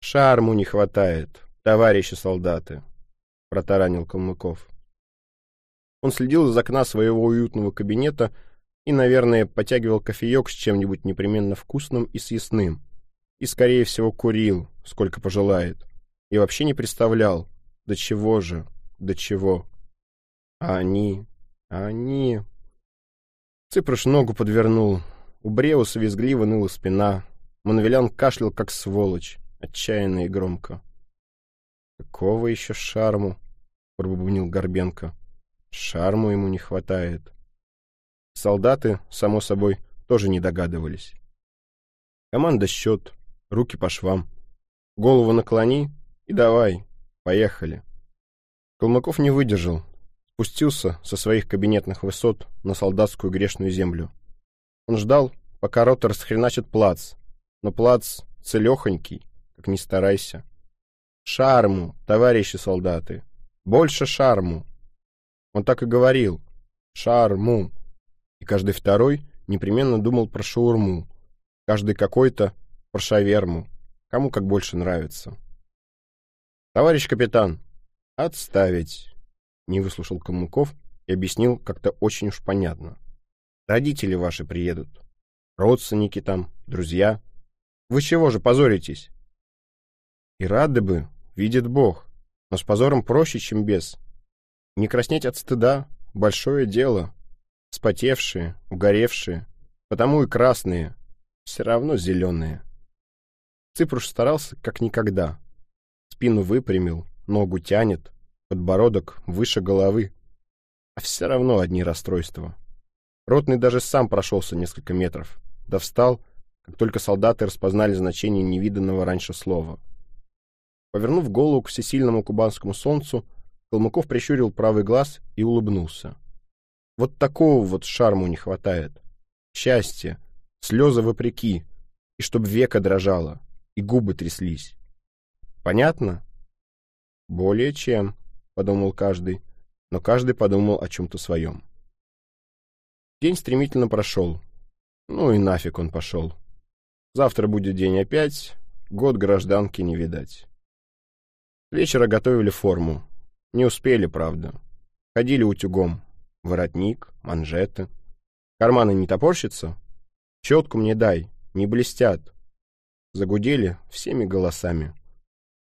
«Шарму не хватает, товарищи солдаты», — протаранил Калмыков. Он следил из окна своего уютного кабинета и, наверное, потягивал кофеек с чем-нибудь непременно вкусным и съестным. И, скорее всего, курил, сколько пожелает. И вообще не представлял, до чего же, до чего. А они, а они... Цыпрыш ногу подвернул. У Бреуса визгливо ныла спина. Манвелян кашлял, как сволочь, отчаянно и громко. «Какого еще шарму?» — пробубнил Горбенко. «Шарму ему не хватает». Солдаты, само собой, тоже не догадывались. Команда счет, руки по швам. Голову наклони и давай, поехали. Калмыков не выдержал, спустился со своих кабинетных высот на солдатскую грешную землю. Он ждал, пока рота расхреначит плац, но плац целехонький, как ни старайся. Шарму, товарищи солдаты, больше шарму. Он так и говорил. Шарму и каждый второй непременно думал про шаурму, каждый какой-то про шаверму, кому как больше нравится. «Товарищ капитан, отставить!» Не выслушал Камуков и объяснил как-то очень уж понятно. «Родители ваши приедут, родственники там, друзья. Вы чего же позоритесь?» «И рады бы, видит Бог, но с позором проще, чем без. Не краснеть от стыда — большое дело, Спотевшие, угоревшие, потому и красные, все равно зеленые. Ципруш старался как никогда. Спину выпрямил, ногу тянет, подбородок выше головы. А все равно одни расстройства. Ротный даже сам прошелся несколько метров, да встал, как только солдаты распознали значение невиданного раньше слова. Повернув голову к всесильному кубанскому солнцу, Калмыков прищурил правый глаз и улыбнулся. Вот такого вот шарму не хватает. Счастье, слезы вопреки, и чтоб века дрожало, и губы тряслись. Понятно? Более чем, подумал каждый, но каждый подумал о чем-то своем. День стремительно прошел. Ну и нафиг он пошел. Завтра будет день опять, год гражданки не видать. Вечера готовили форму. Не успели, правда. Ходили утюгом, воротник, манжеты. Карманы не топорщатся? Четку мне дай, не блестят. Загудели всеми голосами.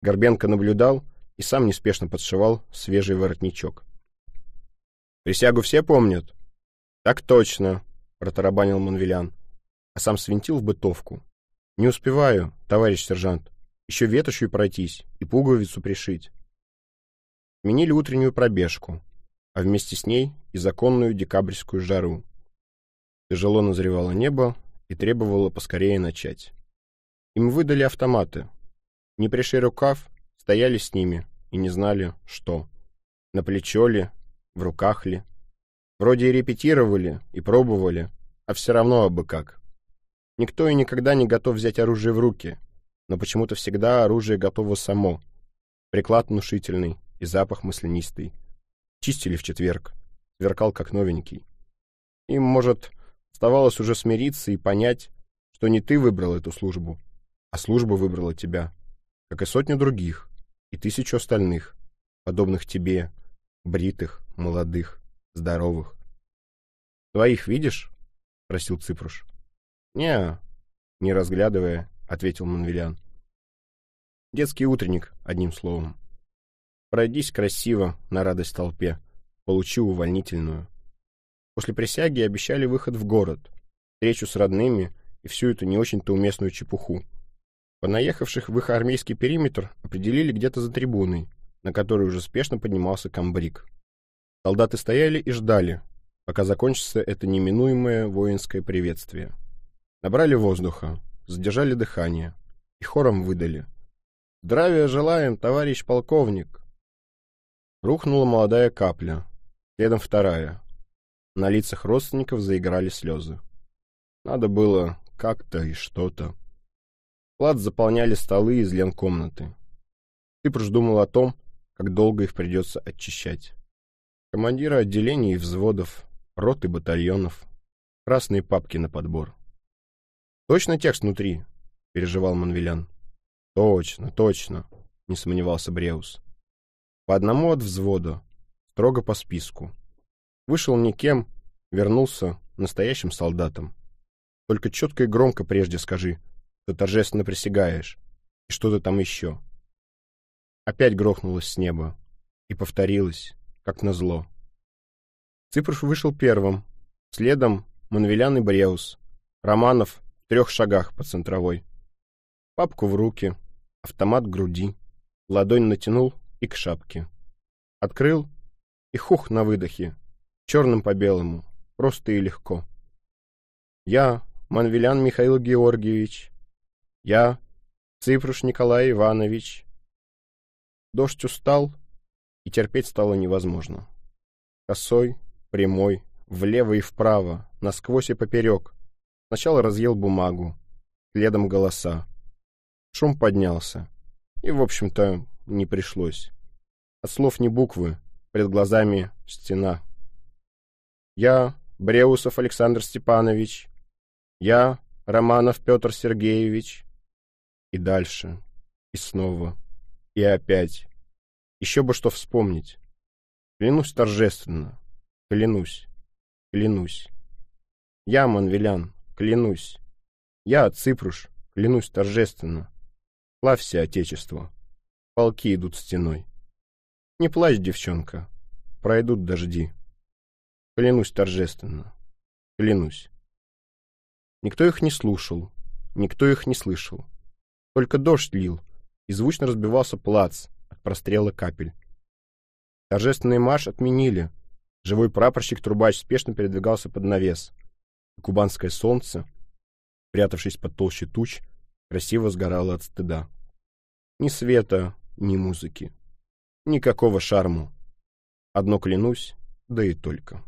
Горбенко наблюдал и сам неспешно подшивал свежий воротничок. «Присягу все помнят?» «Так точно», — протарабанил Манвелян, а сам свинтил в бытовку. «Не успеваю, товарищ сержант. Еще ветошью пройтись и пуговицу пришить». Сменили утреннюю пробежку а вместе с ней и законную декабрьскую жару. Тяжело назревало небо и требовало поскорее начать. Им выдали автоматы. Не пришли рукав, стояли с ними и не знали, что. На плечо ли, в руках ли. Вроде и репетировали, и пробовали, а все равно абы как. Никто и никогда не готов взять оружие в руки, но почему-то всегда оружие готово само. Приклад внушительный и запах маслянистый. Чистили в четверг. Сверкал как новенький. Им, может, оставалось уже смириться и понять, что не ты выбрал эту службу, а служба выбрала тебя, как и сотню других, и тысячу остальных, подобных тебе, бритых, молодых, здоровых. «Твоих видишь?» — спросил Ципруш. «Не, не разглядывая», — ответил Манвелян. «Детский утренник, одним словом». Пройдись красиво, на радость толпе. Получи увольнительную. После присяги обещали выход в город, встречу с родными и всю эту не очень-то уместную чепуху. Понаехавших в их армейский периметр определили где-то за трибуной, на которой уже спешно поднимался камбрик. Солдаты стояли и ждали, пока закончится это неминуемое воинское приветствие. Набрали воздуха, задержали дыхание и хором выдали. «Здравия желаем, товарищ полковник!» Рухнула молодая капля, следом вторая. На лицах родственников заиграли слезы. Надо было как-то и что-то. Плац заполняли столы из лен комнаты. Цыпруш думал о том, как долго их придется очищать. Командиры отделений и взводов, рот и батальонов, красные папки на подбор. «Точно текст внутри?» — переживал Манвелян. «Точно, точно», — не сомневался Бреус. «По одному от взвода, строго по списку. Вышел никем, вернулся настоящим солдатом. Только четко и громко прежде скажи, что торжественно присягаешь, и что-то там еще». Опять грохнулось с неба, и повторилось, как назло. Цыпруш вышел первым, следом Манвелян и Бреус, Романов в трех шагах по центровой. Папку в руки, автомат к груди, ладонь натянул и к шапке. Открыл и хух на выдохе, черным по белому, просто и легко. Я, Манвелян Михаил Георгиевич. Я, Цыпруш Николай Иванович. Дождь устал, и терпеть стало невозможно. Косой, прямой, влево и вправо, насквозь и поперек. Сначала разъел бумагу, следом голоса. Шум поднялся. И, в общем-то, не пришлось. От слов не буквы, пред глазами стена. Я, Бреусов Александр Степанович. Я, Романов Петр Сергеевич. И дальше. И снова. И опять. Еще бы что вспомнить. Клянусь торжественно. Клянусь. Клянусь. Я, Манвелян, клянусь. Я, Ципруш, клянусь торжественно. Плавься, Отечество. Полки идут стеной. Не плачь, девчонка. Пройдут дожди. Клянусь торжественно. Клянусь. Никто их не слушал. Никто их не слышал. Только дождь лил, и звучно разбивался плац от прострела капель. Торжественный марш отменили. Живой прапорщик-трубач спешно передвигался под навес. И кубанское солнце, прятавшись под толще туч, красиво сгорало от стыда. Ни света, ни музыки. Никакого шарму. Одно клянусь, да и только.